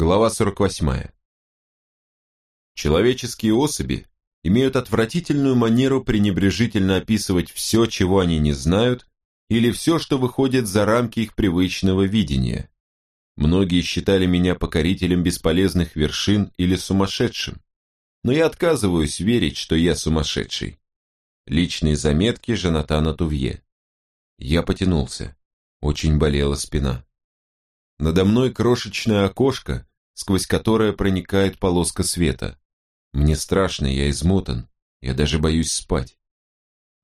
Глава 48. Человеческие особи имеют отвратительную манеру пренебрежительно описывать все, чего они не знают, или все, что выходит за рамки их привычного видения. Многие считали меня покорителем бесполезных вершин или сумасшедшим, но я отказываюсь верить, что я сумасшедший. Личные заметки Жанатана Тувье. Я потянулся. Очень болела спина. Надо мной крошечное окошко, сквозь которое проникает полоска света. Мне страшно, я измотан, я даже боюсь спать.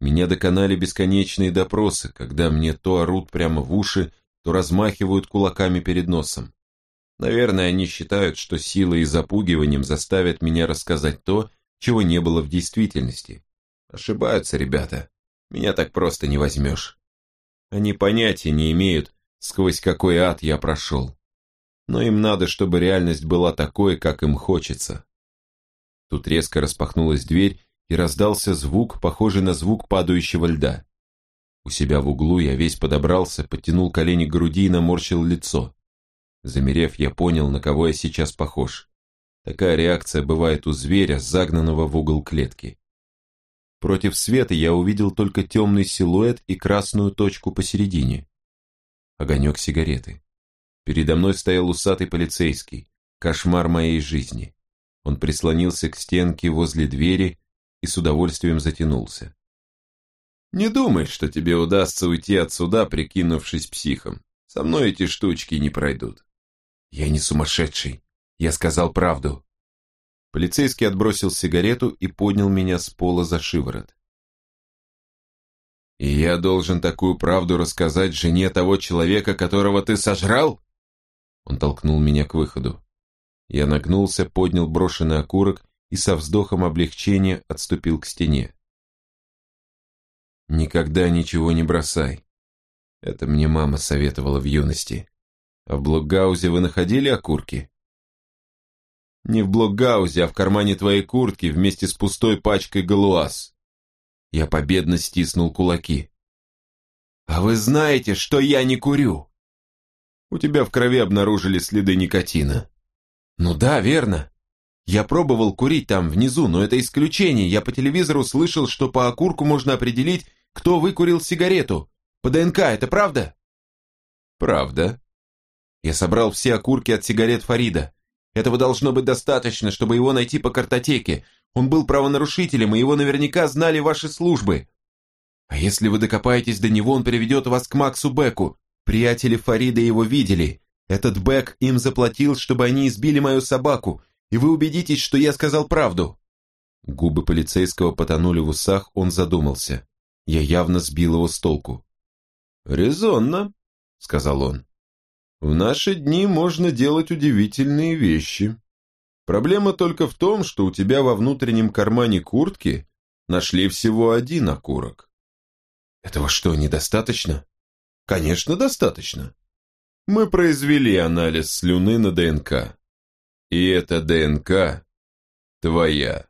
Меня доконали бесконечные допросы, когда мне то орут прямо в уши, то размахивают кулаками перед носом. Наверное, они считают, что силой и запугиванием заставят меня рассказать то, чего не было в действительности. Ошибаются ребята. Меня так просто не возьмешь. Они понятия не имеют, сквозь какой ад я прошел. Но им надо, чтобы реальность была такой, как им хочется. Тут резко распахнулась дверь, и раздался звук, похожий на звук падающего льда. У себя в углу я весь подобрался, подтянул колени к груди и наморщил лицо. Замерев, я понял, на кого я сейчас похож. Такая реакция бывает у зверя, загнанного в угол клетки. Против света я увидел только темный силуэт и красную точку посередине. Огонек сигареты. Передо мной стоял усатый полицейский, кошмар моей жизни. Он прислонился к стенке возле двери и с удовольствием затянулся. «Не думай, что тебе удастся уйти отсюда, прикинувшись психом. Со мной эти штучки не пройдут». «Я не сумасшедший. Я сказал правду». Полицейский отбросил сигарету и поднял меня с пола за шиворот. «И я должен такую правду рассказать жене того человека, которого ты сожрал?» Он толкнул меня к выходу. Я нагнулся, поднял брошенный окурок и со вздохом облегчения отступил к стене. «Никогда ничего не бросай. Это мне мама советовала в юности. А в Блокгаузе вы находили окурки?» «Не в Блокгаузе, а в кармане твоей куртки вместе с пустой пачкой галуаз». Я победно стиснул кулаки. «А вы знаете, что я не курю?» «У тебя в крови обнаружили следы никотина». «Ну да, верно. Я пробовал курить там внизу, но это исключение. Я по телевизору слышал, что по окурку можно определить, кто выкурил сигарету. По ДНК, это правда? Правда. Я собрал все окурки от сигарет Фарида. Этого должно быть достаточно, чтобы его найти по картотеке. Он был правонарушителем, и его наверняка знали ваши службы. А если вы докопаетесь до него, он приведет вас к Максу Беку. Приятели Фарида его видели. Этот Бек им заплатил, чтобы они избили мою собаку, и вы убедитесь, что я сказал правду». Губы полицейского потонули в усах, он задумался. Я явно сбил его с толку. «Резонно», — сказал он. «В наши дни можно делать удивительные вещи. Проблема только в том, что у тебя во внутреннем кармане куртки нашли всего один окурок». «Этого что, недостаточно?» «Конечно, достаточно. Мы произвели анализ слюны на ДНК. И эта ДНК твоя.